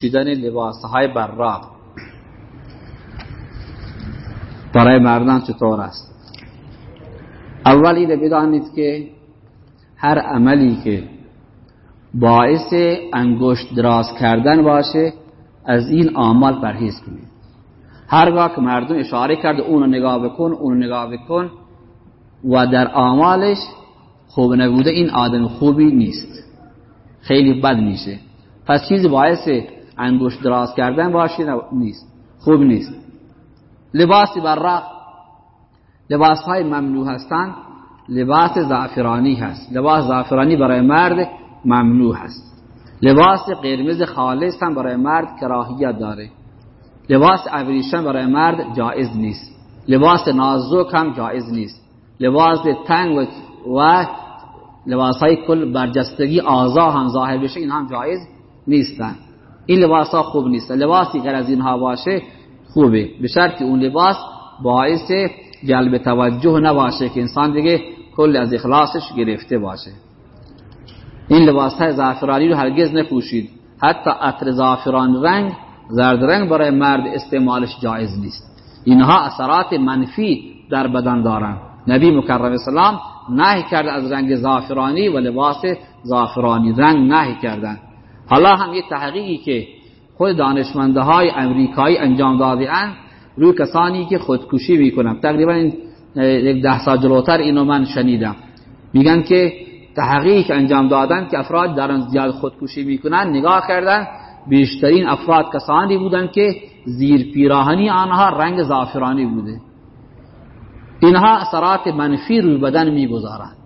دیدن لباس های براق. برای مردان چطور است؟ اول اینه بدانید که هر عملی که باعث انگشت دراز کردن باشه از این آمال پرهیز کنید. هرگاه که مردم اشاره کرده اونو نگاه بکن اونو نگاه بکن و در آمالش خوب نبوده این آدم خوبی نیست. خیلی بد میشه. پس چیزی باعث انگشت دراز کردن باشه نیست. خوب نیست. لباس برق لباس های ممنوع هستند لباس زعفرانی هست. لباس زعفرانی برای مرد ممنوع هست. لباس قرمز خالص هم برای مرد کراهیت داره. لباس ابریشم برای مرد جایز نیست. لباس نازک هم جایز نیست. لباس تنگ و لباس های کل برجستگی آزا هم ظاهر بشه این هم جایز نیستن. این لباس ها خوب نیست. لباسی غیر از اینها باشه خوبه. به شرط اون لباس باعث جلب توجه نباشه که انسان دیگه کل از اخلاصش گرفته باشه. این لباس های زعفرانی رو هرگز نپوشید. حتی عطر زعفران رنگ زرد رنگ برای مرد استعمالش جایز نیست. اینها اثرات منفی در بدن دارن. نبی مکرم اسلام نهی کرد از رنگ زعفرانی و لباس زعفرانی. رنگ نهی کردن. حالا هم یه تحقیقی که خود دانشمنده های امریکایی انجام اند روی کسانی که خودکشی می‌کنن تقریبا یک ده سال جلوتر اینو من شنیدم. میگن که تحقیقی که انجام دادن که افراد دارن زیاد خودکشی می‌کنن نگاه کردن بیشترین افراد کسانی بودن که زیر پیراهنی آنها رنگ زعفرانی بوده. اینها اثرات منفی روی بدن می‌گذارند.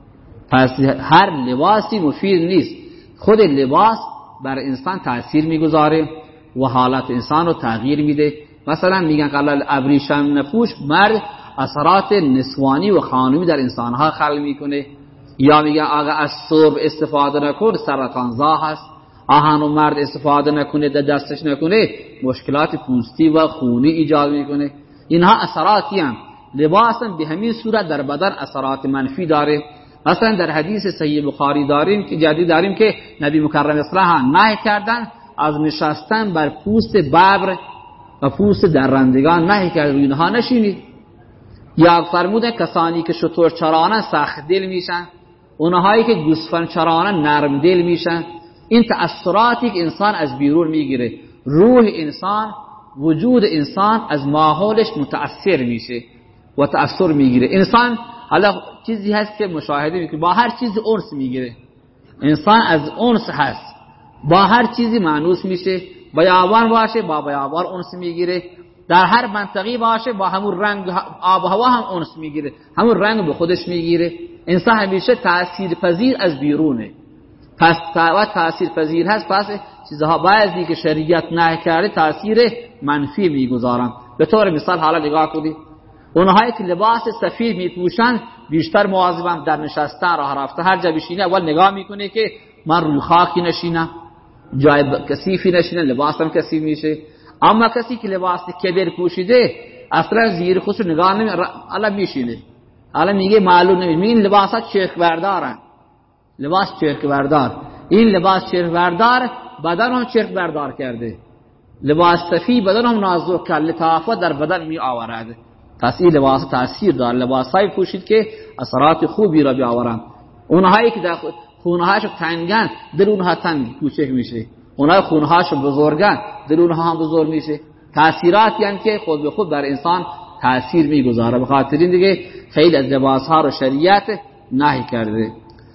پس هر لباسی مفید نیست. خود لباس بر انسان تاثیر می‌گذاره و حالت انسان رو تغییر میده. مثلا میگن قلال ابریشم نفوش مرد اثرات نسوانی و خانومی در انسانها خلق می‌کنه. یا میگن آقا از صرب استفاده نکن سرطان زا هست آهن و مرد استفاده نکنه در دستش نکنه مشکلات پوستی و خونی ایجاد می‌کنه. اینها اثراتی هم لباس به همین صورت در بدن اثرات منفی داره. مثلا در حدیث صحیح بخاری داریم که جدید داریم که نبی مکرم اسلام نه کردن از نشستن بر پوست ببر و پوست درندگان نه کرد اینها نشینید. یا فرمودن کسانی که شطور چرانه سخت دل میشن اونهایی که گوسفند چرانه نرم دل میشن. این تأثیراتی که انسان از بیرون می‌گیره. روح انسان وجود انسان از ماحولش متأثر میشه و تأثیر می‌گیره. انسان حالا چیزی هست که مشاهده می‌کنه. با هر چیزی اونس می‌گیره. انسان از اونس هست. با هر چیزی معنوس میشه. بیابان باشه با بیابان اونس می‌گیره. در هر منطقی باشه با همون رنگ آب و هوا هم اونس می‌گیره. همون رنگ به خودش می‌گیره. انسان همیشه تأثیر پذیر از بیرونه. پس تأثیر پذیر هست. پس چیزها بعضی که شریعت نه کرده تأثیر منفی می‌گذارن. به طور مثال حالا نگاه کنید. اونهایی که لباس سفید میپوشن بیشتر مواظبن در نشستن راه رفته. هر جا بشینه اول نگاه می‌کنه که من روی خاکی نشینم جای کثیفی نشینه لباسم کثیف میشه. اما کسی که لباس کبر پوشیده اصلا زیر خودش نگاه نمی الان میشینه. الان میگه معلوم نمی این لباسات چرک بردارن لباس چرک بردار این لباس چرک بردار بدن هم چرک بردار کرده. لباس صفی بدن هم نازک کرد لطافت در بدن می پس این لباس تاثیر دار لباس های پوشید که اثرات خوبی را بیاورند اونهایی که در خونهاشو تنگن دل اونها تنگ کوچک میشه. اونها خونهاشو بزرگن دل اونها هم بزرگ میشه. تاثیراتی یعنی که خود به خود بر انسان تاثیر می‌گذاره. به خاطر این دیگه خیلی از لباس ها رو شریعت نهی کرده.